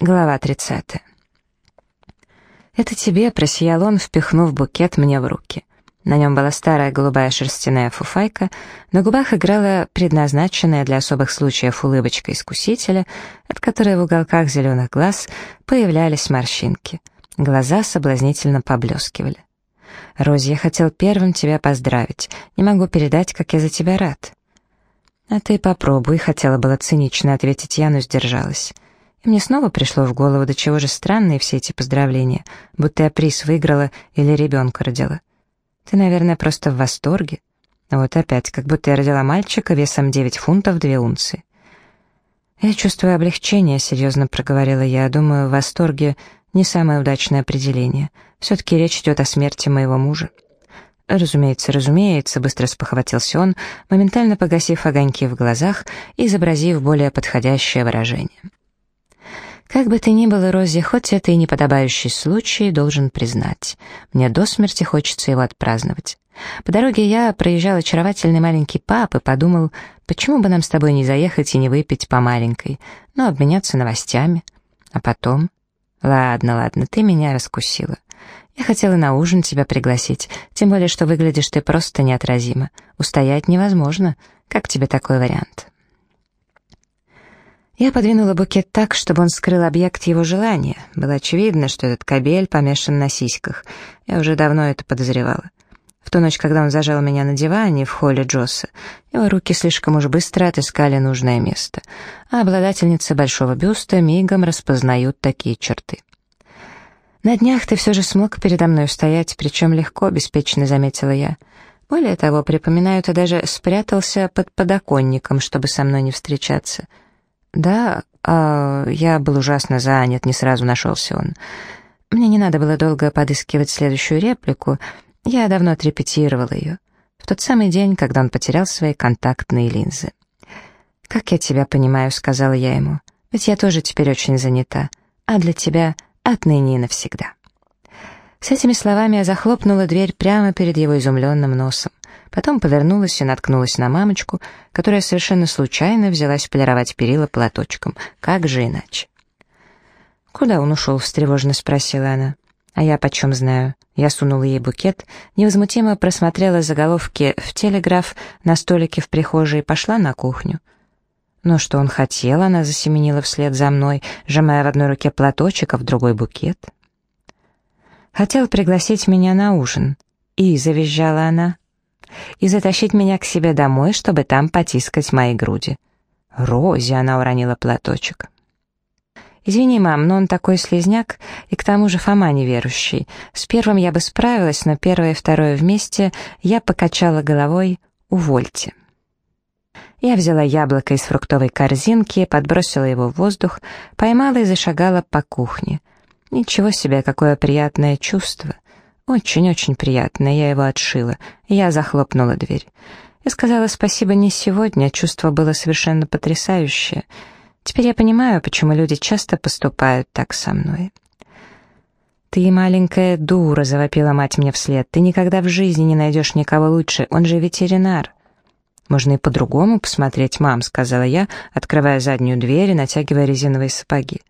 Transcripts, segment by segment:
Глава 30. «Это тебе», — просиял он, впихнув букет мне в руки. На нем была старая голубая шерстяная фуфайка, на губах играла предназначенная для особых случаев улыбочка искусителя, от которой в уголках зеленых глаз появлялись морщинки. Глаза соблазнительно поблескивали. «Рози, я хотел первым тебя поздравить. Не могу передать, как я за тебя рад». «А ты попробуй», — хотела было цинично ответить я, но сдержалась. Мне снова пришло в голову, до чего же странные все эти поздравления, будто я приз выиграла или ребенка родила. Ты, наверное, просто в восторге. Вот опять, как будто я родила мальчика весом 9 фунтов 2 унции. Я чувствую облегчение, серьезно проговорила я. Думаю, в восторге не самое удачное определение. Все-таки речь идет о смерти моего мужа. «Разумеется, разумеется», — быстро спохватился он, моментально погасив огоньки в глазах и изобразив более подходящее выражение. Как бы то ни было, Рози, хоть это и неподобающий случай, должен признать. Мне до смерти хочется его отпраздновать. По дороге я проезжал очаровательный маленький пап и подумал, почему бы нам с тобой не заехать и не выпить по маленькой, но обменяться новостями. А потом... Ладно, ладно, ты меня раскусила. Я хотела на ужин тебя пригласить, тем более, что выглядишь ты просто неотразимо. Устоять невозможно. Как тебе такой вариант?» Я подвинула букет так, чтобы он скрыл объект его желания. Было очевидно, что этот кабель помешан на сиськах. Я уже давно это подозревала. В ту ночь, когда он зажал меня на диване в холле Джосса, его руки слишком уж быстро отыскали нужное место, а обладательницы большого бюста мигом распознают такие черты. «На днях ты все же смог передо мной устоять, причем легко, беспечно заметила я. Более того, припоминаю, ты даже спрятался под подоконником, чтобы со мной не встречаться». «Да, а я был ужасно занят, не сразу нашелся он. Мне не надо было долго подыскивать следующую реплику, я давно отрепетировала ее. В тот самый день, когда он потерял свои контактные линзы. «Как я тебя понимаю», — сказала я ему, — «ведь я тоже теперь очень занята, а для тебя отныне и навсегда». С этими словами я захлопнула дверь прямо перед его изумленным носом. Потом повернулась и наткнулась на мамочку, которая совершенно случайно взялась полировать перила платочком. Как же иначе? «Куда он ушел?» — встревоженно спросила она. «А я почем знаю?» Я сунула ей букет, невозмутимо просмотрела заголовки в телеграф на столике в прихожей и пошла на кухню. Но что он хотел, она засеменила вслед за мной, сжимая в одной руке платочек, а в другой букет. Хотел пригласить меня на ужин. И, завизжала она, и затащить меня к себе домой, чтобы там потискать мои груди. Рози, она уронила платочек. «Извини, мам, но он такой слезняк, и к тому же Фома неверующий. С первым я бы справилась, но первое и второе вместе я покачала головой «Увольте». Я взяла яблоко из фруктовой корзинки, подбросила его в воздух, поймала и зашагала по кухне. Ничего себе, какое приятное чувство. Очень-очень приятно, я его отшила. Я захлопнула дверь. Я сказала спасибо не сегодня, чувство было совершенно потрясающее. Теперь я понимаю, почему люди часто поступают так со мной. «Ты маленькая дура», — завопила мать мне вслед. «Ты никогда в жизни не найдешь никого лучше, он же ветеринар». «Можно и по-другому посмотреть, мам», — сказала я, открывая заднюю дверь и натягивая резиновые сапоги.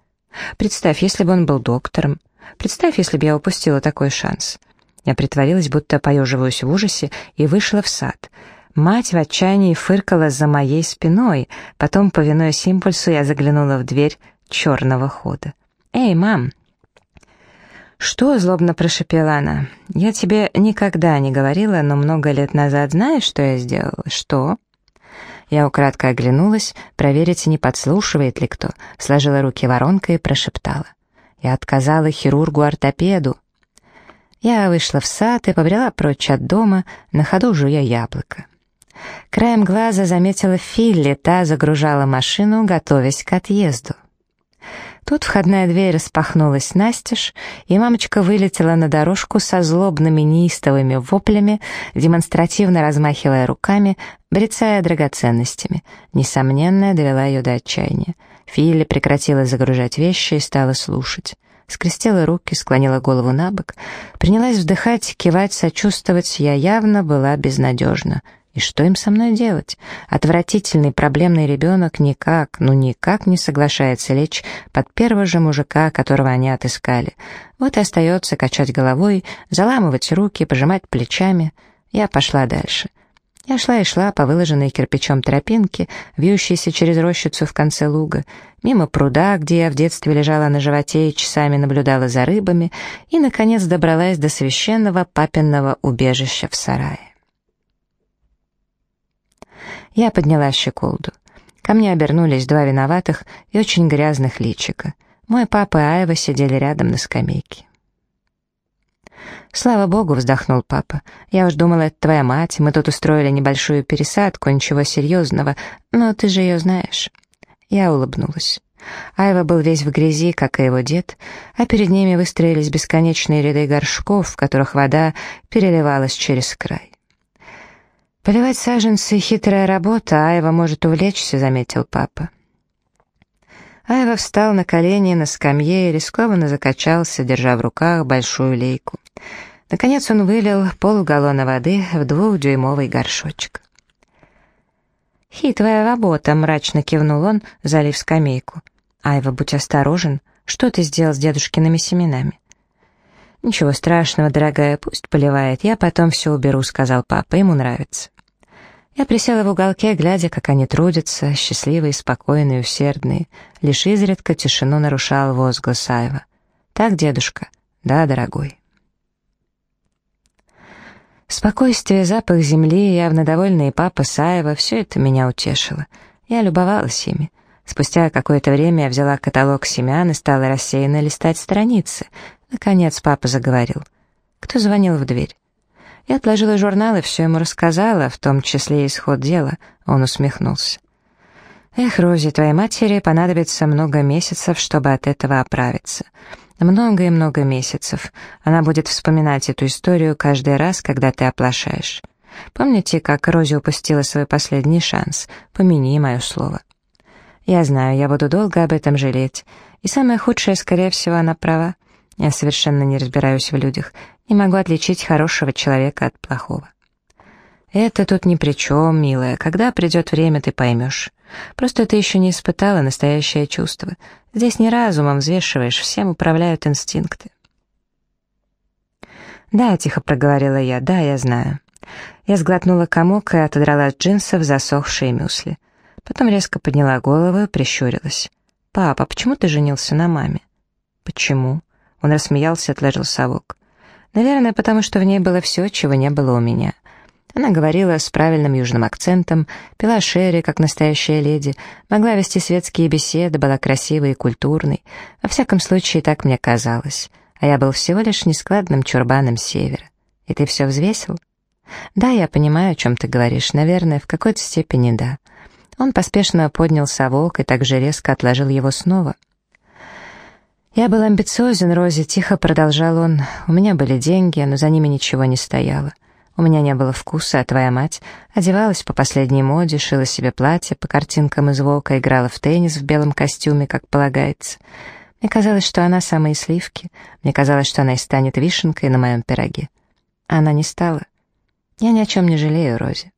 «Представь, если бы он был доктором. Представь, если бы я упустила такой шанс. Я притворилась, будто поеживаюсь в ужасе, и вышла в сад. Мать в отчаянии фыркала за моей спиной, потом, повинуясь импульсу, я заглянула в дверь черного хода. «Эй, мам!» «Что?» — злобно прошепела она. «Я тебе никогда не говорила, но много лет назад знаешь, что я сделала?» «Что?» Я украдко оглянулась, проверить, не подслушивает ли кто, сложила руки воронкой и прошептала. Я отказала хирургу-ортопеду. Я вышла в сад и побрела прочь от дома, на ходу жуя яблоко. Краем глаза заметила Филли, та загружала машину, готовясь к отъезду. Тут входная дверь распахнулась настежь, и мамочка вылетела на дорожку со злобными неистовыми воплями, демонстративно размахивая руками, брецая драгоценностями. Несомненно, довела ее до отчаяния. Филли прекратила загружать вещи и стала слушать. Скрестила руки, склонила голову на бок, принялась вздыхать, кивать, сочувствовать. Я явно была безнадежна. И что им со мной делать? Отвратительный проблемный ребенок никак, ну никак не соглашается лечь под первого же мужика, которого они отыскали. Вот и остается качать головой, заламывать руки, пожимать плечами. Я пошла дальше. Я шла и шла по выложенной кирпичом тропинке, вьющейся через рощицу в конце луга, мимо пруда, где я в детстве лежала на животе и часами наблюдала за рыбами, и, наконец, добралась до священного папинного убежища в сарае. Я подняла щеколду. Ко мне обернулись два виноватых и очень грязных личика. Мой папа и Айва сидели рядом на скамейке. «Слава богу», — вздохнул папа. «Я уж думала, это твоя мать, мы тут устроили небольшую пересадку, ничего серьезного, но ты же ее знаешь». Я улыбнулась. Айва был весь в грязи, как и его дед, а перед ними выстроились бесконечные ряды горшков, в которых вода переливалась через край. «Поливать саженцы — хитрая работа, Айва может увлечься», — заметил папа. Айва встал на колени на скамье и рискованно закачался, держа в руках большую лейку. Наконец он вылил полгаллона воды в двухдюймовый горшочек. «Хитрая работа», — мрачно кивнул он, залив скамейку. «Айва, будь осторожен. Что ты сделал с дедушкиными семенами?» «Ничего страшного, дорогая, пусть поливает. Я потом все уберу», — сказал папа. «Ему нравится». Я присела в уголке, глядя, как они трудятся, счастливые, спокойные, усердные. Лишь изредка тишину нарушал возглас Айва. «Так, дедушка?» «Да, дорогой». Спокойствие, запах земли, явно довольный папа Саева — все это меня утешило. Я любовалась ими. Спустя какое-то время я взяла каталог семян и стала рассеянно листать страницы. Наконец папа заговорил. Кто звонил в дверь? Я отложила журнал и все ему рассказала, в том числе исход дела. Он усмехнулся. «Эх, Рози, твоей матери понадобится много месяцев, чтобы от этого оправиться. Много и много месяцев. Она будет вспоминать эту историю каждый раз, когда ты оплошаешь. Помните, как Рози упустила свой последний шанс? Помяни мое слово». «Я знаю, я буду долго об этом жалеть. И самое худшее, скорее всего, она права. Я совершенно не разбираюсь в людях, не могу отличить хорошего человека от плохого. Это тут ни при чем, милая. Когда придет время, ты поймешь. Просто ты еще не испытала настоящее чувство. Здесь не разумом взвешиваешь, всем управляют инстинкты. «Да», — тихо проговорила я, — «да, я знаю». Я сглотнула комок и отодрала от джинсов засохшие мюсли. Потом резко подняла голову и прищурилась. «Папа, почему ты женился на маме?» «Почему?» Он рассмеялся и отложил совок. Наверное, потому что в ней было все, чего не было у меня. Она говорила с правильным южным акцентом, пила шерри, как настоящая леди, могла вести светские беседы, была красивой и культурной. Во всяком случае, так мне казалось. А я был всего лишь нескладным чурбаном севера. И ты все взвесил? Да, я понимаю, о чем ты говоришь. Наверное, в какой-то степени да. Он поспешно поднял совок и так же резко отложил его снова. «Я был амбициозен, Рози», — тихо продолжал он. «У меня были деньги, но за ними ничего не стояло. У меня не было вкуса, а твоя мать одевалась по последней моде, шила себе платье по картинкам из Волка, играла в теннис в белом костюме, как полагается. Мне казалось, что она самые сливки. Мне казалось, что она и станет вишенкой на моем пироге. А она не стала. Я ни о чем не жалею, Рози.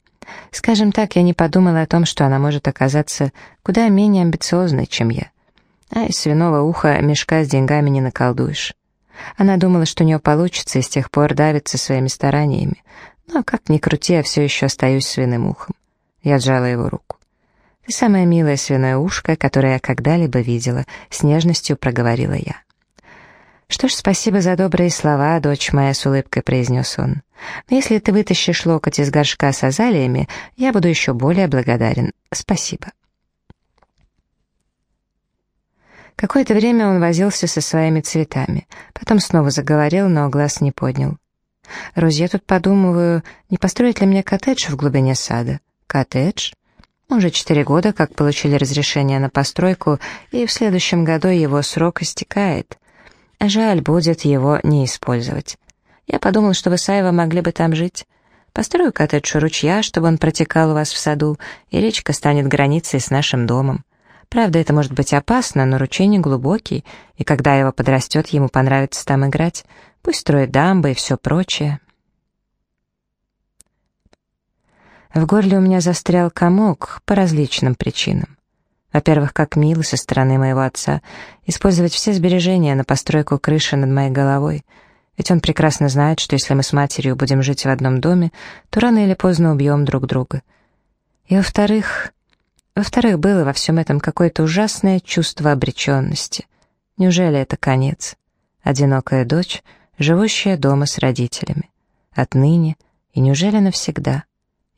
Скажем так, я не подумала о том, что она может оказаться куда менее амбициозной, чем я. А из свиного уха мешка с деньгами не наколдуешь. Она думала, что у нее получится, и с тех пор давится своими стараниями. Но как ни крути, я все еще остаюсь свиным ухом. Я сжала его руку. «Ты самое милое свиное ушко, которое я когда-либо видела», — с нежностью проговорила я. «Что ж, спасибо за добрые слова, дочь моя», — с улыбкой произнес он. «Но если ты вытащишь локоть из горшка с азалиями, я буду еще более благодарен. Спасибо». Какое-то время он возился со своими цветами, потом снова заговорил, но глаз не поднял. «Рози, я тут подумываю, не построить ли мне коттедж в глубине сада?» «Коттедж?» Уже четыре года, как получили разрешение на постройку, и в следующем году его срок истекает. Жаль будет его не использовать. Я подумал, что вы с Айва могли бы там жить. Построю коттедж у ручья, чтобы он протекал у вас в саду, и речка станет границей с нашим домом. Правда, это может быть опасно, но ручей глубокий, и когда его подрастет, ему понравится там играть. Пусть строит дамбы и все прочее. В горле у меня застрял комок по различным причинам. Во-первых, как мило со стороны моего отца использовать все сбережения на постройку крыши над моей головой, ведь он прекрасно знает, что если мы с матерью будем жить в одном доме, то рано или поздно убьем друг друга. И во-вторых, во-вторых, было во всем этом какое-то ужасное чувство обреченности. Неужели это конец? Одинокая дочь, живущая дома с родителями. Отныне и неужели навсегда?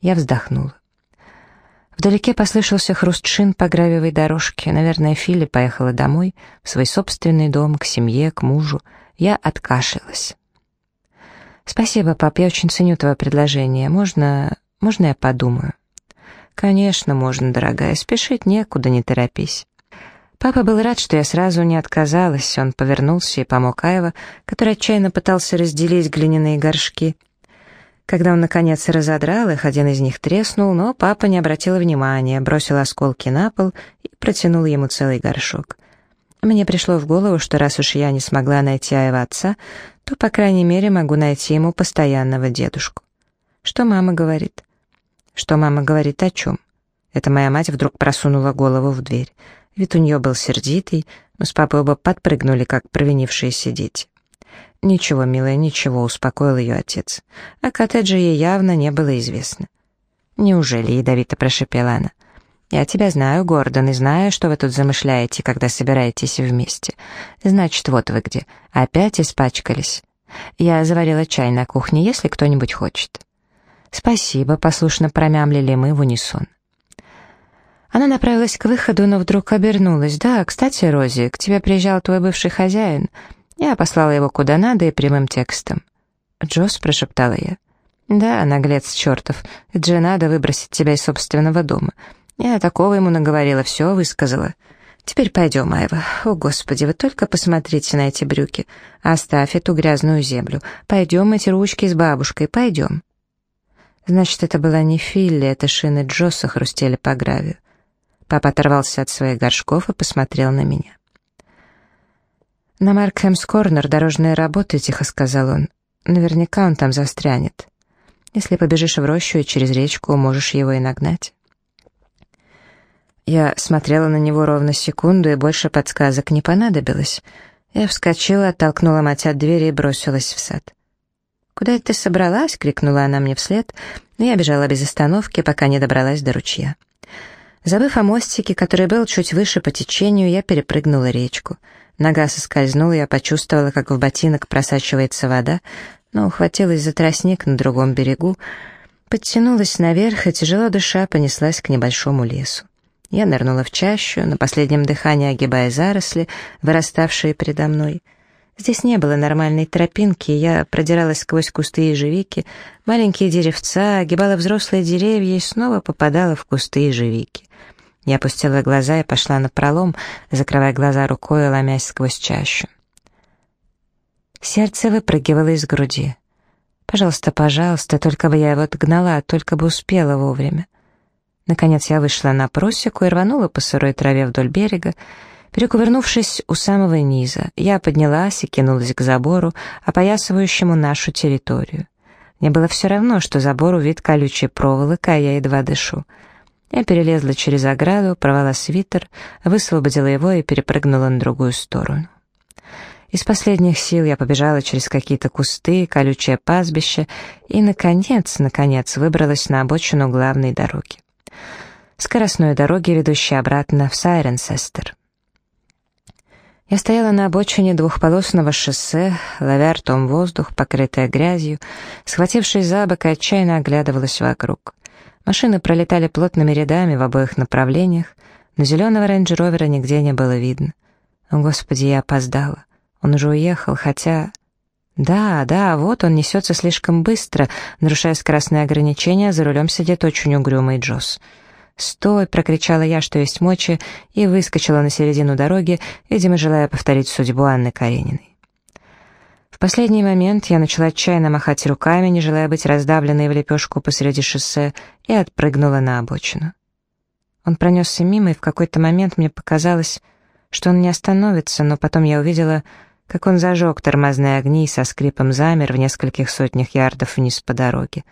Я вздохнула. Вдалеке послышался хруст шин по гравиевой дорожке. Наверное, Филли поехала домой, в свой собственный дом, к семье, к мужу. Я откашлялась. «Спасибо, пап, я очень ценю твое предложение. Можно... можно я подумаю?» «Конечно, можно, дорогая. Спешить некуда, не торопись». Папа был рад, что я сразу не отказалась. Он повернулся и помог Айва, который отчаянно пытался разделить глиняные горшки. Когда он, наконец, разодрал их, один из них треснул, но папа не обратил внимания, бросил осколки на пол и протянул ему целый горшок. Мне пришло в голову, что раз уж я не смогла найти Айва отца, то, по крайней мере, могу найти ему постоянного дедушку. Что мама говорит? Что мама говорит о чем? Это моя мать вдруг просунула голову в дверь. Вид у нее был сердитый, но с папой оба подпрыгнули, как провинившиеся дети. «Ничего, милая, ничего», — успокоил ее отец. О коттедже ей явно не было известно. «Неужели?» — ядовито прошепела она. «Я тебя знаю, Гордон, и знаю, что вы тут замышляете, когда собираетесь вместе. Значит, вот вы где. Опять испачкались. Я заварила чай на кухне, если кто-нибудь хочет». «Спасибо», — послушно промямлили мы в унисон. Она направилась к выходу, но вдруг обернулась. «Да, кстати, Рози, к тебе приезжал твой бывший хозяин. Я послала его куда надо и прямым текстом. «Джосс», — прошептала я. «Да, наглец чертов, же надо выбросить тебя из собственного дома. Я такого ему наговорила, все высказала. Теперь пойдем, Айва. О, Господи, вы только посмотрите на эти брюки. Оставь эту грязную землю. Пойдем эти ручки с бабушкой, пойдем». Значит, это была не Филли, это шины Джосса хрустели по гравию. Папа оторвался от своих горшков и посмотрел на меня. «На Маркхэмс Корнер дорожные работы», — тихо сказал он. «Наверняка он там застрянет. Если побежишь в рощу и через речку, можешь его и нагнать». Я смотрела на него ровно секунду, и больше подсказок не понадобилось. Я вскочила, оттолкнула мать от двери и бросилась в сад. «Куда ты собралась?» — крикнула она мне вслед, но я бежала без остановки, пока не добралась до ручья. Забыв о мостике, который был чуть выше по течению, я перепрыгнула речку — Нога соскользнула, я почувствовала, как в ботинок просачивается вода, но ухватилась за тростник на другом берегу, подтянулась наверх и, тяжело дыша, понеслась к небольшому лесу. Я нырнула в чащу, на последнем дыхании огибая заросли, выраставшие передо мной. Здесь не было нормальной тропинки, я продиралась сквозь кусты ежевики, маленькие деревца, огибала взрослые деревья и снова попадала в кусты ежевики. Я опустила глаза и пошла на пролом, закрывая глаза рукой ломясь сквозь чащу. Сердце выпрыгивало из груди. «Пожалуйста, пожалуйста, только бы я его отгнала, только бы успела вовремя». Наконец я вышла на просеку и рванула по сырой траве вдоль берега. Перекувырнувшись у самого низа, я поднялась и кинулась к забору, опоясывающему нашу территорию. Мне было все равно, что забор увит колючей проволокой, а я едва дышу. Я перелезла через ограду, порвала свитер, высвободила его и перепрыгнула на другую сторону. Из последних сил я побежала через какие-то кусты, колючее пастбище и, наконец, наконец, выбралась на обочину главной дороги. Скоростной дороги, ведущей обратно в Сайренсестер. Я стояла на обочине двухполосного шоссе, ловя ртом воздух, покрытая грязью, схватившись за бок и отчаянно оглядывалась вокруг. Машины пролетали плотными рядами в обоих направлениях, но зеленого рейндж-ровера нигде не было видно. О, Господи, я опоздала. Он уже уехал, хотя... Да, да, вот он несется слишком быстро, нарушая скоростные ограничения, за рулем сидит очень угрюмый Джосс. «Стой!» — прокричала я, что есть мочи, и выскочила на середину дороги, видимо, желая повторить судьбу Анны Карениной. В последний момент я начала отчаянно махать руками, не желая быть раздавленной в лепешку посреди шоссе, и отпрыгнула на обочину. Он пронесся мимо, и в какой-то момент мне показалось, что он не остановится, но потом я увидела, как он зажег тормозные огни и со скрипом замер в нескольких сотнях ярдов вниз по дороге.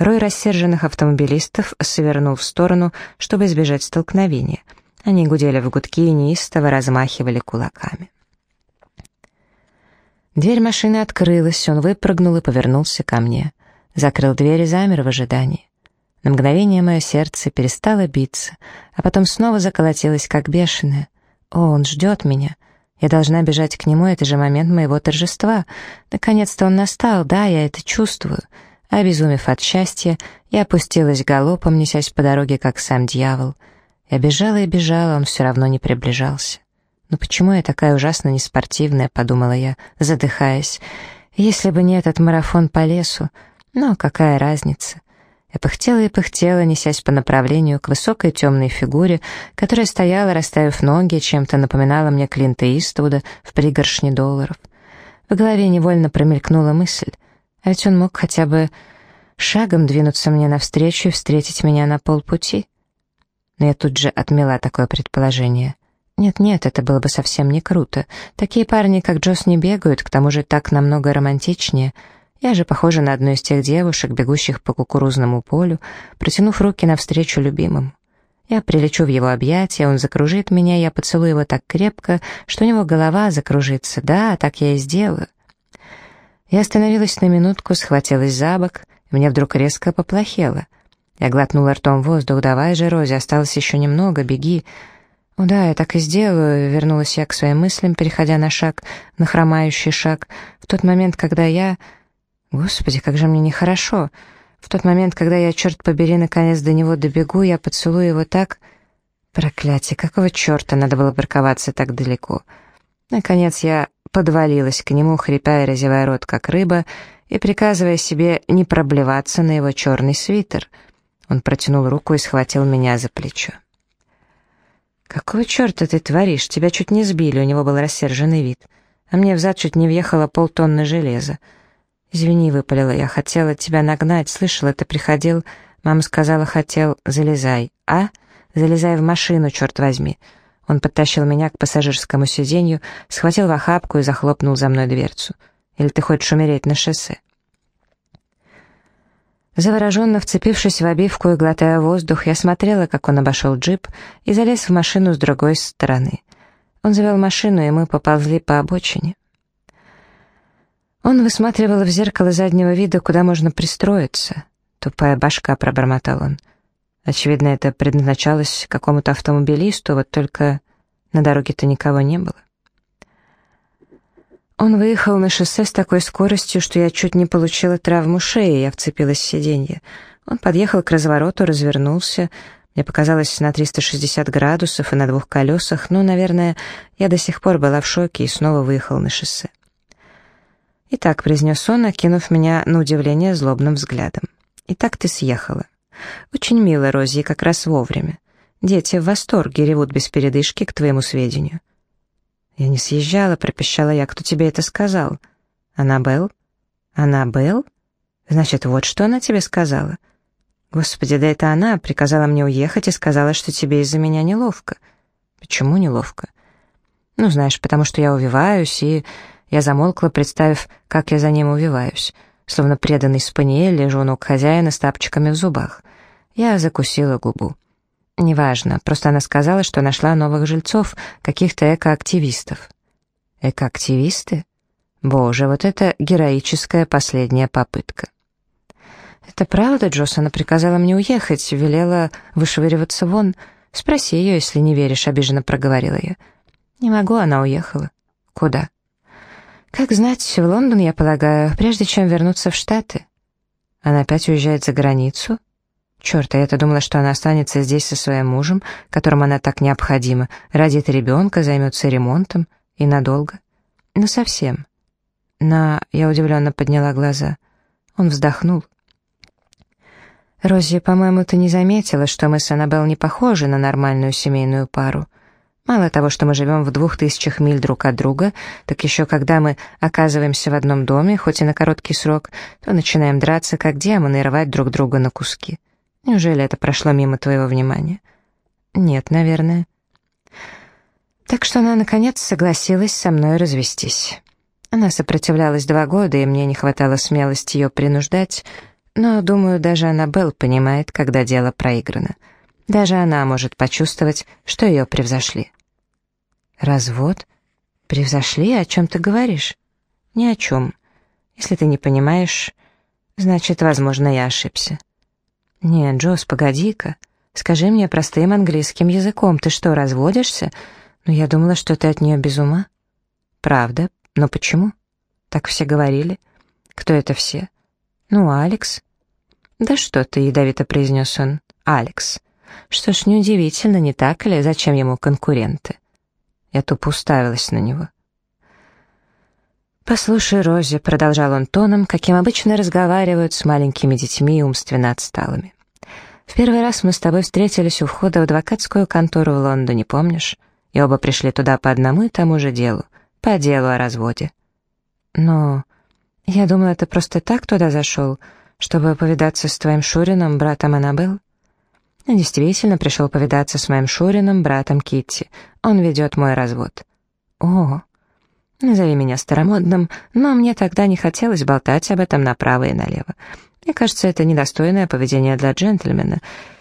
Рой рассерженных автомобилистов свернул в сторону, чтобы избежать столкновения. Они гудели в гудки и неистово размахивали кулаками. Дверь машины открылась, он выпрыгнул и повернулся ко мне. Закрыл дверь и замер в ожидании. На мгновение мое сердце перестало биться, а потом снова заколотилось, как бешеное. О, он ждет меня. Я должна бежать к нему, это же момент моего торжества. Наконец-то он настал, да, я это чувствую. Обезумев от счастья, я опустилась галопом, несясь по дороге, как сам дьявол. Я бежала и бежала, он все равно не приближался. «Ну почему я такая ужасно неспортивная?» — подумала я, задыхаясь. «Если бы не этот марафон по лесу, ну, какая разница?» Я пыхтела и пыхтела, несясь по направлению к высокой темной фигуре, которая стояла, расставив ноги, чем-то напоминала мне Клинта Иствуда в пригоршне долларов. В голове невольно промелькнула мысль, а ведь он мог хотя бы шагом двинуться мне навстречу и встретить меня на полпути. Но я тут же отмела такое предположение. Нет-нет, это было бы совсем не круто. Такие парни, как Джос, не бегают, к тому же так намного романтичнее — я же похожа на одну из тех девушек, бегущих по кукурузному полю, протянув руки навстречу любимому. Я прилечу в его объятия, он закружит меня, я поцелую его так крепко, что у него голова закружится. Да, так я и сделаю. Я остановилась на минутку, схватилась за бок, мне вдруг резко поплохело. Я глотнула ртом воздух. «Давай же, Рози, осталось еще немного, беги». «О да, я так и сделаю», — вернулась я к своим мыслям, переходя на шаг, на хромающий шаг, в тот момент, когда я Господи, как же мне нехорошо. В тот момент, когда я, черт побери, наконец до него добегу, я поцелую его так... Проклятие, какого черта надо было парковаться так далеко? Наконец я подвалилась к нему, хрипя и разевая рот, как рыба, и приказывая себе не проблеваться на его черный свитер. Он протянул руку и схватил меня за плечо. «Какого черта ты творишь? Тебя чуть не сбили», — у него был рассерженный вид. А мне взад чуть не въехало полтонны железа. «Извини», — выпалила я, — «хотела тебя нагнать, слышала, ты приходил...» Мама сказала, хотел, залезай. «А? Залезай в машину, черт возьми». Он подтащил меня к пассажирскому сиденью, схватил в охапку и захлопнул за мной дверцу. «Или ты хочешь умереть на шоссе?» Завороженно вцепившись в обивку и глотая воздух, я смотрела, как он обошел джип и залез в машину с другой стороны. Он завел машину, и мы поползли по обочине. Он высматривал в зеркало заднего вида, куда можно пристроиться. Тупая башка, пробормотал он. Очевидно, это предназначалось какому-то автомобилисту, вот только на дороге-то никого не было. Он выехал на шоссе с такой скоростью, что я чуть не получила травму шеи, я вцепилась в сиденье. Он подъехал к развороту, развернулся. Мне показалось на 360 градусов и на двух колесах, но, наверное, я до сих пор была в шоке и снова выехал на шоссе. «Итак», — произнес он, окинув меня на удивление злобным взглядом. «Итак ты съехала. Очень мило, Рози, как раз вовремя. Дети в восторге ревут без передышки, к твоему сведению». «Я не съезжала», — пропищала я. «Кто тебе это сказал?» «Аннабелл?» «Аннабелл? Значит, вот что она тебе сказала?» «Господи, да это она приказала мне уехать и сказала, что тебе из-за меня неловко». «Почему неловко?» «Ну, знаешь, потому что я увиваюсь и...» Я замолкла, представив, как я за ним увиваюсь. Словно преданный спаниель лежу ног хозяина с тапчиками в зубах. Я закусила губу. Неважно, просто она сказала, что нашла новых жильцов, каких-то экоактивистов. Экоактивисты? Боже, вот это героическая последняя попытка. «Это правда, Джосс? Она приказала мне уехать, велела вышвыриваться вон. Спроси ее, если не веришь», — обиженно проговорила я. «Не могу, она уехала». «Куда?» Как знать, в Лондон, я полагаю, прежде чем вернуться в Штаты. Она опять уезжает за границу? Черт, а я-то думала, что она останется здесь со своим мужем, которому она так необходима, родит ребенка, займется ремонтом. И надолго. Ну, совсем. На... Я удивленно подняла глаза. Он вздохнул. «Рози, по-моему, ты не заметила, что мы с Аннабелл не похожи на нормальную семейную пару. Мало того, что мы живем в двух тысячах миль друг от друга, так еще когда мы оказываемся в одном доме, хоть и на короткий срок, то начинаем драться, как демоны, и рвать друг друга на куски. Неужели это прошло мимо твоего внимания? Нет, наверное. Так что она, наконец, согласилась со мной развестись. Она сопротивлялась два года, и мне не хватало смелости ее принуждать. Но, думаю, даже Аннабелл понимает, когда дело проиграно. Даже она может почувствовать, что ее превзошли. «Развод? Превзошли? О чем ты говоришь?» «Ни о чем. Если ты не понимаешь, значит, возможно, я ошибся». «Нет, Джосс, погоди-ка. Скажи мне простым английским языком, ты что, разводишься? Ну, я думала, что ты от нее без ума». «Правда? Но почему?» «Так все говорили». «Кто это все?» «Ну, Алекс». «Да что ты», — ядовито произнес он. «Алекс». Что ж, неудивительно, не так ли? Зачем ему конкуренты? Я тупо уставилась на него. «Послушай, Рози», — продолжал он тоном, каким обычно разговаривают с маленькими детьми и умственно отсталыми. «В первый раз мы с тобой встретились у входа в адвокатскую контору в Лондоне, помнишь? И оба пришли туда по одному и тому же делу, по делу о разводе. Но я думала, ты просто так туда зашел, чтобы повидаться с твоим Шурином, братом Аннабелл?» Я действительно пришел повидаться с моим Шурином, братом Китти. Он ведет мой развод. О, назови меня старомодным, но мне тогда не хотелось болтать об этом направо и налево. Мне кажется, это недостойное поведение для джентльмена.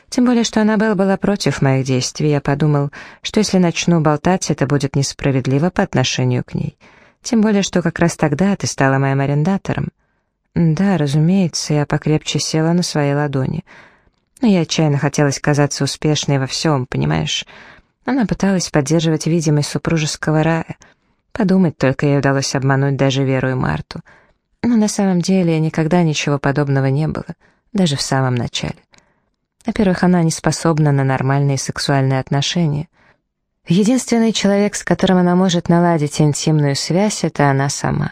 Тем более, что Аннабелл была против моих действий. Я подумал, что если начну болтать, это будет несправедливо по отношению к ней. Тем более, что как раз тогда ты стала моим арендатором. Да, разумеется, я покрепче села на своей ладони — но ей отчаянно хотелось казаться успешной во всем, понимаешь? Она пыталась поддерживать видимость супружеского рая. Подумать только ей удалось обмануть даже Веру и Марту. Но на самом деле никогда ничего подобного не было, даже в самом начале. Во-первых, она не способна на нормальные сексуальные отношения. Единственный человек, с которым она может наладить интимную связь, это она сама.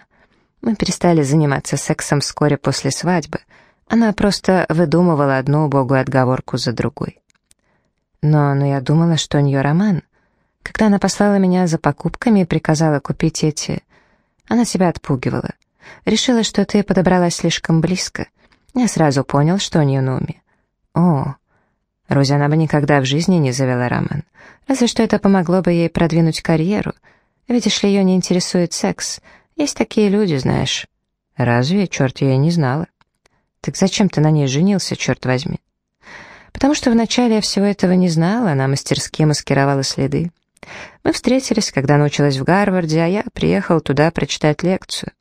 Мы перестали заниматься сексом вскоре после свадьбы — она просто выдумывала одну убогую отговорку за другой. Но, но я думала, что у нее роман. Когда она послала меня за покупками и приказала купить эти... Она себя отпугивала. Решила, что ты подобралась слишком близко. Я сразу понял, что у нее на уме. О, Рози она бы никогда в жизни не завела роман. Разве что это помогло бы ей продвинуть карьеру. Видишь ли, ее не интересует секс. Есть такие люди, знаешь. Разве? Черт, я не знала. Так зачем ты на ней женился, черт возьми? Потому что вначале я всего этого не знала, она мастерски маскировала следы. Мы встретились, когда она училась в Гарварде, а я приехал туда прочитать лекцию.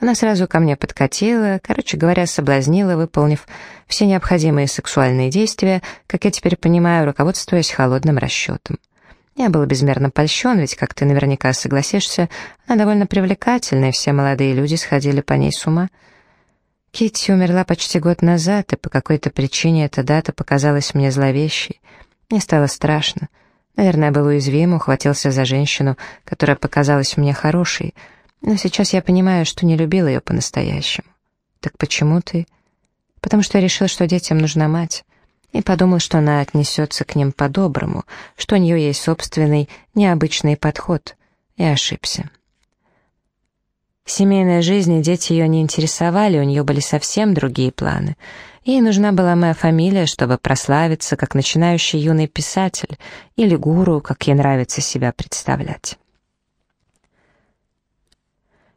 Она сразу ко мне подкатила, короче говоря, соблазнила, выполнив все необходимые сексуальные действия, как я теперь понимаю, руководствуясь холодным расчетом. Я был безмерно польщен, ведь, как ты наверняка согласишься, она довольно привлекательна, и все молодые люди сходили по ней с ума — Китти умерла почти год назад, и по какой-то причине эта дата показалась мне зловещей. Мне стало страшно. Наверное, был уязвим, ухватился за женщину, которая показалась мне хорошей, но сейчас я понимаю, что не любил ее по-настоящему. Так почему ты? Потому что я решил, что детям нужна мать, и подумал, что она отнесется к ним по-доброму, что у нее есть собственный, необычный подход. Я ошибся. Семейная жизнь и дети ее не интересовали, у нее были совсем другие планы. Ей нужна была моя фамилия, чтобы прославиться, как начинающий юный писатель, или гуру, как ей нравится себя представлять.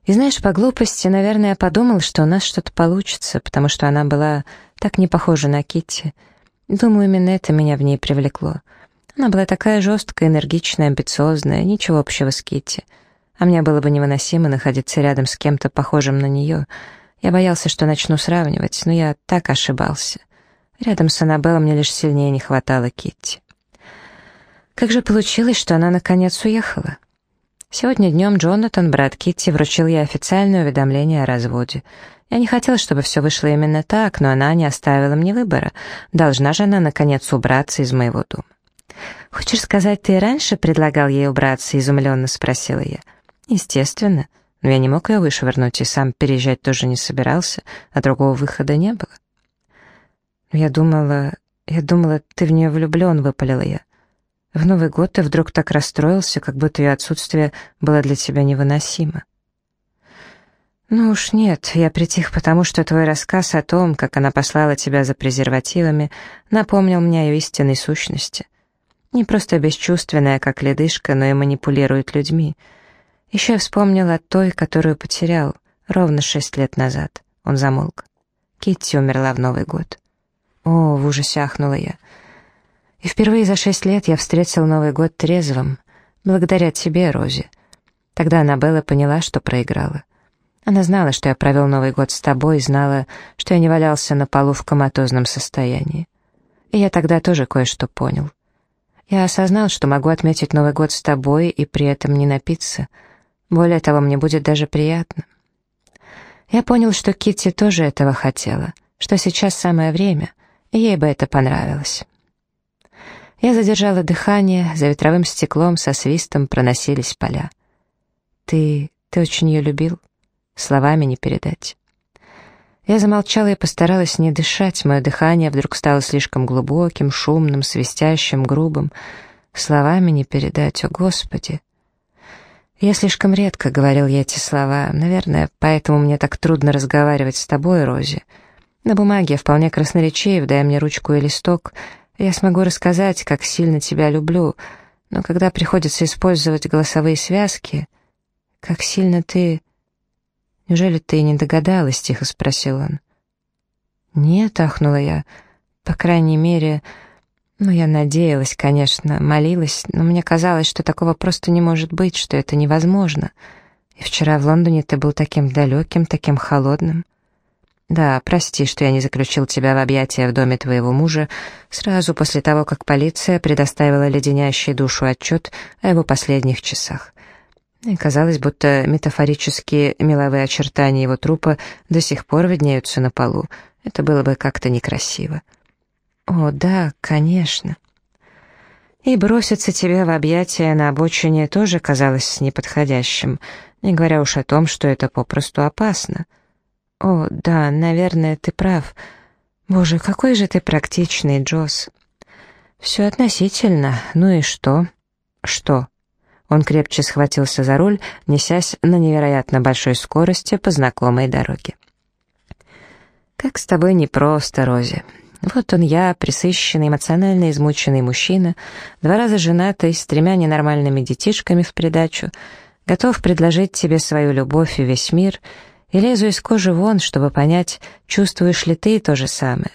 И знаешь, по глупости, наверное, я подумал, что у нас что-то получится, потому что она была так не похожа на Китти. Думаю, именно это меня в ней привлекло. Она была такая жесткая, энергичная, амбициозная, ничего общего с Китти — а мне было бы невыносимо находиться рядом с кем-то похожим на нее. Я боялся, что начну сравнивать, но я так ошибался. Рядом с Аннабеллой мне лишь сильнее не хватало Китти. Как же получилось, что она наконец уехала? Сегодня днем Джонатан, брат Китти, вручил ей официальное уведомление о разводе. Я не хотел, чтобы все вышло именно так, но она не оставила мне выбора. Должна же она, наконец, убраться из моего дома. «Хочешь сказать, ты и раньше предлагал ей убраться?» — изумленно спросила я. Естественно, но я не мог ее вышвырнуть и сам переезжать тоже не собирался, а другого выхода не было. я думала, я думала, ты в нее влюблен, выпалила я. В Новый год ты вдруг так расстроился, как будто ее отсутствие было для тебя невыносимо. «Ну уж нет, я притих, потому что твой рассказ о том, как она послала тебя за презервативами, напомнил мне о ее истинной сущности. Не просто бесчувственная, как ледышка, но и манипулирует людьми, еще я вспомнил о той, которую потерял ровно шесть лет назад. Он замолк. Китти умерла в Новый год. О, в ужасе ахнула я. И впервые за шесть лет я встретил Новый год трезвым, благодаря тебе, Рози. Тогда Аннабелла поняла, что проиграла. Она знала, что я провел Новый год с тобой, знала, что я не валялся на полу в коматозном состоянии. И я тогда тоже кое-что понял. Я осознал, что могу отметить Новый год с тобой и при этом не напиться. Более того, мне будет даже приятно. Я понял, что Китти тоже этого хотела, что сейчас самое время, и ей бы это понравилось. Я задержала дыхание, за ветровым стеклом со свистом проносились поля. «Ты... ты очень ее любил?» Словами не передать. Я замолчала и постаралась не дышать, мое дыхание вдруг стало слишком глубоким, шумным, свистящим, грубым. Словами не передать, о Господи! Я слишком редко говорил ей эти слова, наверное, поэтому мне так трудно разговаривать с тобой, Рози. На бумаге я вполне красноречив, дай мне ручку и листок, я смогу рассказать, как сильно тебя люблю, но когда приходится использовать голосовые связки, как сильно ты... «Неужели ты не догадалась?» — тихо спросил он. «Нет», — ахнула я. «По крайней мере...» Ну, я надеялась, конечно, молилась, но мне казалось, что такого просто не может быть, что это невозможно. И вчера в Лондоне ты был таким далеким, таким холодным. Да, прости, что я не заключил тебя в объятия в доме твоего мужа сразу после того, как полиция предоставила леденящий душу отчет о его последних часах. И казалось, будто метафорические меловые очертания его трупа до сих пор виднеются на полу. Это было бы как-то некрасиво. О, да, конечно. И броситься тебе в объятия на обочине тоже казалось неподходящим, не говоря уж о том, что это попросту опасно. О, да, наверное, ты прав. Боже, какой же ты практичный, Джосс. Все относительно. Ну и что? Что? Он крепче схватился за руль, несясь на невероятно большой скорости по знакомой дороге. «Как с тобой непросто, Рози. Вот он я, присыщенный, эмоционально измученный мужчина, два раза женатый, с тремя ненормальными детишками в придачу, готов предложить тебе свою любовь и весь мир, и лезу из кожи вон, чтобы понять, чувствуешь ли ты то же самое.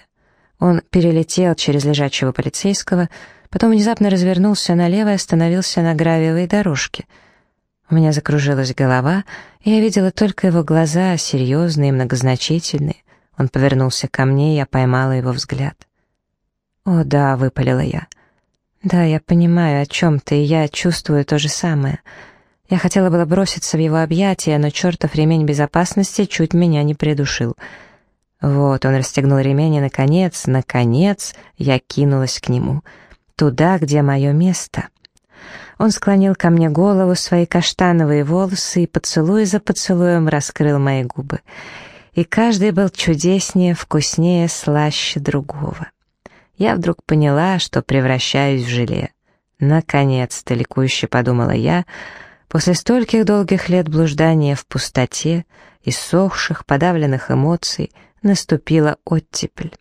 Он перелетел через лежачего полицейского, Потом внезапно развернулся налево и остановился на гравиевой дорожке. У меня закружилась голова, и я видела только его глаза, серьезные многозначительные. Он повернулся ко мне, и я поймала его взгляд. «О, да», — выпалила я. «Да, я понимаю, о чем ты, и я чувствую то же самое. Я хотела было броситься в его объятия, но чертов ремень безопасности чуть меня не придушил». Вот, он расстегнул ремень, и, наконец, наконец, я кинулась к нему — туда, где мое место. Он склонил ко мне голову, свои каштановые волосы и поцелуй за поцелуем раскрыл мои губы. И каждый был чудеснее, вкуснее, слаще другого. Я вдруг поняла, что превращаюсь в желе. Наконец-то, ликующе подумала я, после стольких долгих лет блуждания в пустоте, иссохших, подавленных эмоций, наступила оттепель.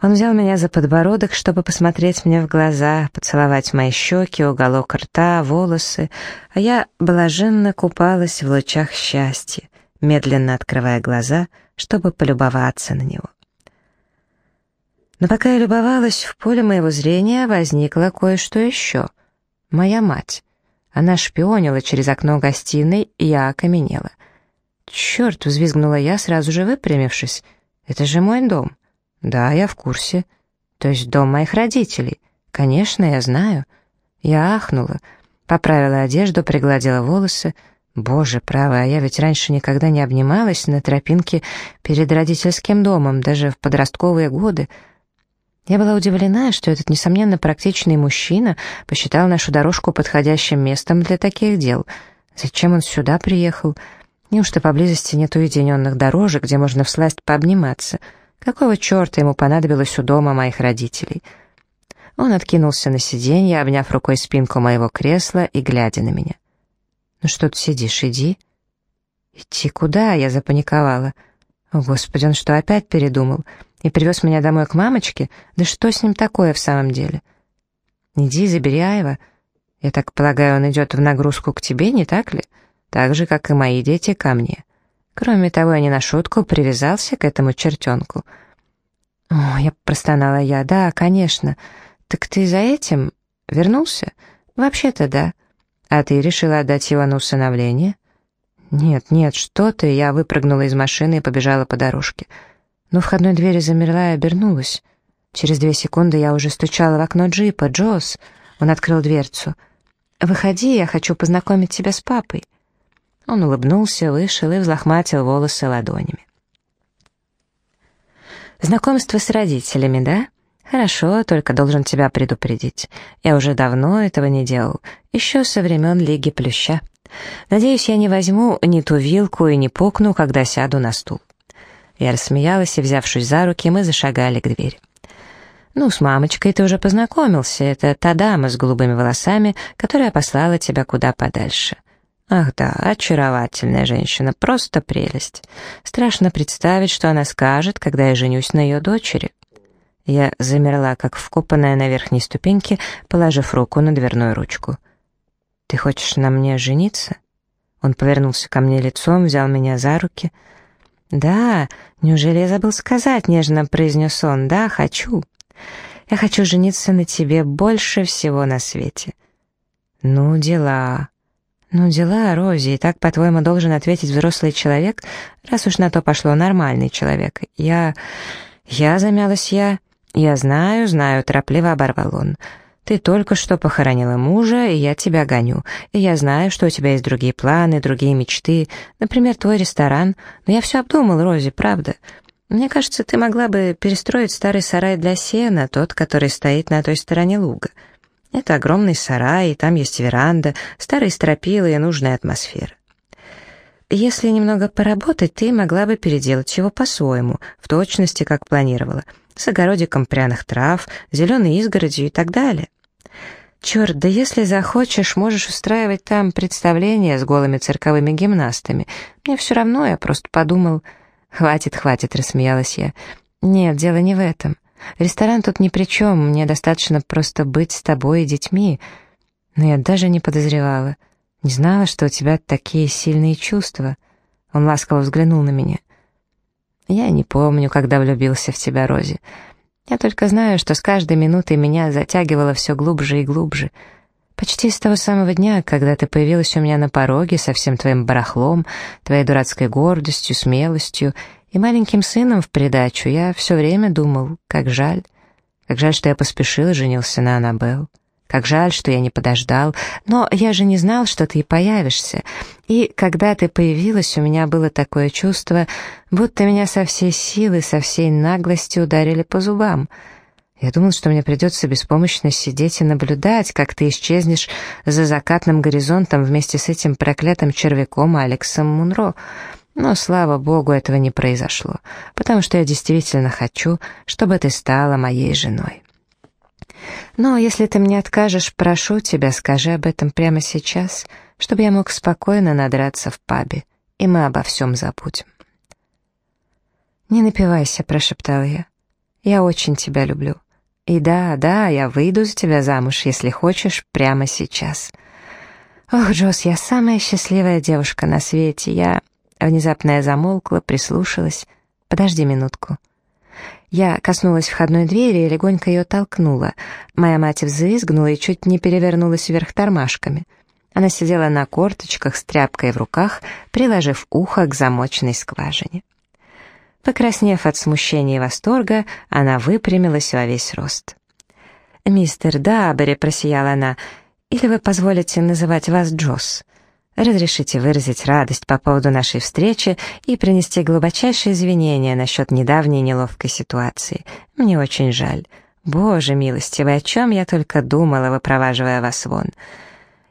Он взял меня за подбородок, чтобы посмотреть мне в глаза, поцеловать мои щеки, уголок рта, волосы, а я блаженно купалась в лучах счастья, медленно открывая глаза, чтобы полюбоваться на него. Но пока я любовалась, в поле моего зрения возникло кое-что еще. Моя мать. Она шпионила через окно гостиной, и я окаменела. «Черт!» — взвизгнула я, сразу же выпрямившись. «Это же мой дом!» «Да, я в курсе. То есть дом моих родителей. Конечно, я знаю». Я ахнула, поправила одежду, пригладила волосы. Боже, право, а я ведь раньше никогда не обнималась на тропинке перед родительским домом, даже в подростковые годы. Я была удивлена, что этот, несомненно, практичный мужчина посчитал нашу дорожку подходящим местом для таких дел. Зачем он сюда приехал? Неужто поблизости нет уединенных дорожек, где можно всласть пообниматься?» Какого черта ему понадобилось у дома моих родителей? Он откинулся на сиденье, обняв рукой спинку моего кресла и глядя на меня. «Ну что ты сидишь, иди». «Идти куда?» — я запаниковала. «О, Господи, он что, опять передумал? И привез меня домой к мамочке? Да что с ним такое в самом деле?» «Иди, забери Айва. Я так полагаю, он идет в нагрузку к тебе, не так ли? Так же, как и мои дети ко мне. Кроме того, я не на шутку привязался к этому чертенку. «О, я простонала я, да, конечно. Так ты за этим вернулся?» «Вообще-то да. А ты решила отдать его на усыновление?» «Нет, нет, что ты!» Я выпрыгнула из машины и побежала по дорожке. Но входной двери замерла и обернулась. Через две секунды я уже стучала в окно джипа. «Джосс!» Он открыл дверцу. «Выходи, я хочу познакомить тебя с папой». Он улыбнулся, вышел и взлохматил волосы ладонями. «Знакомство с родителями, да? Хорошо, только должен тебя предупредить. Я уже давно этого не делал, еще со времен Лиги Плюща. Надеюсь, я не возьму ни ту вилку и не пукну, когда сяду на стул». Я рассмеялась и, взявшись за руки, мы зашагали к двери. «Ну, с мамочкой ты уже познакомился. Это та дама с голубыми волосами, которая послала тебя куда подальше. Ах да, очаровательная женщина, просто прелесть. Страшно представить, что она скажет, когда я женюсь на ее дочери». Я замерла, как вкопанная на верхней ступеньке, положив руку на дверную ручку. «Ты хочешь на мне жениться?» Он повернулся ко мне лицом, взял меня за руки. «Да, неужели я забыл сказать?» — нежно произнес он. «Да, хочу. Я хочу жениться на тебе больше всего на свете». «Ну, дела. Ну, дела, Рози, и так, по-твоему, должен ответить взрослый человек, раз уж на то пошло нормальный человек. Я... я замялась я. Я знаю, знаю, торопливо оборвал он. Ты только что похоронила мужа, и я тебя гоню. И я знаю, что у тебя есть другие планы, другие мечты, например, твой ресторан. Но я все обдумал, Рози, правда. Мне кажется, ты могла бы перестроить старый сарай для сена, тот, который стоит на той стороне луга. Это огромный сарай, и там есть веранда, старые стропила и нужная атмосфера. Если немного поработать, ты могла бы переделать его по-своему, в точности, как планировала, с огородиком пряных трав, зеленой изгородью и так далее. Черт, да если захочешь, можешь устраивать там представления с голыми цирковыми гимнастами. Мне все равно, я просто подумал... Хватит, хватит, рассмеялась я. Нет, дело не в этом. Ресторан тут ни при чем, мне достаточно просто быть с тобой и детьми. Но я даже не подозревала. Не знала, что у тебя такие сильные чувства. Он ласково взглянул на меня. Я не помню, когда влюбился в тебя, Рози. Я только знаю, что с каждой минутой меня затягивало все глубже и глубже. Почти с того самого дня, когда ты появилась у меня на пороге со всем твоим барахлом, твоей дурацкой гордостью, смелостью и маленьким сыном в придачу, я все время думал, как жаль. Как жаль, что я поспешил и женился на Аннабелл. Как жаль, что я не подождал, но я же не знал, что ты появишься. И когда ты появилась, у меня было такое чувство, будто меня со всей силы, со всей наглостью ударили по зубам. Я думал, что мне придется беспомощно сидеть и наблюдать, как ты исчезнешь за закатным горизонтом вместе с этим проклятым червяком Алексом Мунро. Но, слава богу, этого не произошло, потому что я действительно хочу, чтобы ты стала моей женой. Но если ты мне откажешь, прошу тебя, скажи об этом прямо сейчас, чтобы я мог спокойно надраться в пабе, и мы обо всем забудем. «Не напивайся», — прошептал я. «Я очень тебя люблю. И да, да, я выйду за тебя замуж, если хочешь, прямо сейчас». «Ох, Джосс, я самая счастливая девушка на свете. Я...» Внезапно я замолкла, прислушалась. «Подожди минутку». Я коснулась входной двери и легонько ее толкнула. Моя мать взвизгнула и чуть не перевернулась вверх тормашками. Она сидела на корточках с тряпкой в руках, приложив ухо к замочной скважине. Покраснев от смущения и восторга, она выпрямилась во весь рост. «Мистер Дабери», — просияла она, — «или вы позволите называть вас Джосс?» Разрешите выразить радость по поводу нашей встречи и принести глубочайшие извинения насчет недавней неловкой ситуации. Мне очень жаль. Боже милостивый, о чем я только думала, выпроваживая вас вон.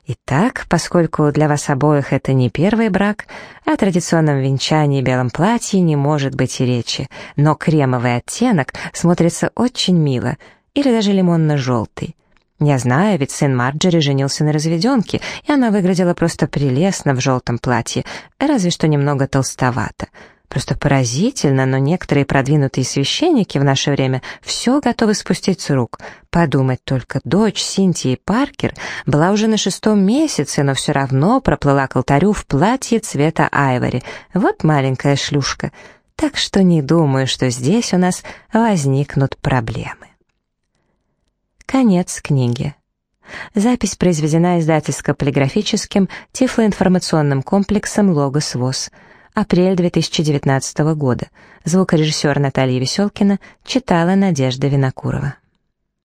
Итак, поскольку для вас обоих это не первый брак, о традиционном венчании и белом платье не может быть и речи, но кремовый оттенок смотрится очень мило, или даже лимонно-желтый. Я знаю, ведь сын Марджери женился на разведенке, и она выглядела просто прелестно в желтом платье, разве что немного толстовато. Просто поразительно, но некоторые продвинутые священники в наше время все готовы спустить с рук. Подумать только, дочь Синтии Паркер была уже на шестом месяце, но все равно проплыла к алтарю в платье цвета айвори. Вот маленькая шлюшка. Так что не думаю, что здесь у нас возникнут проблемы. Конец книги. Запись произведена издательско-полиграфическим тифлоинформационным комплексом «Логос ВОЗ». Апрель 2019 года. Звукорежиссер Наталья Веселкина читала Надежда Винокурова.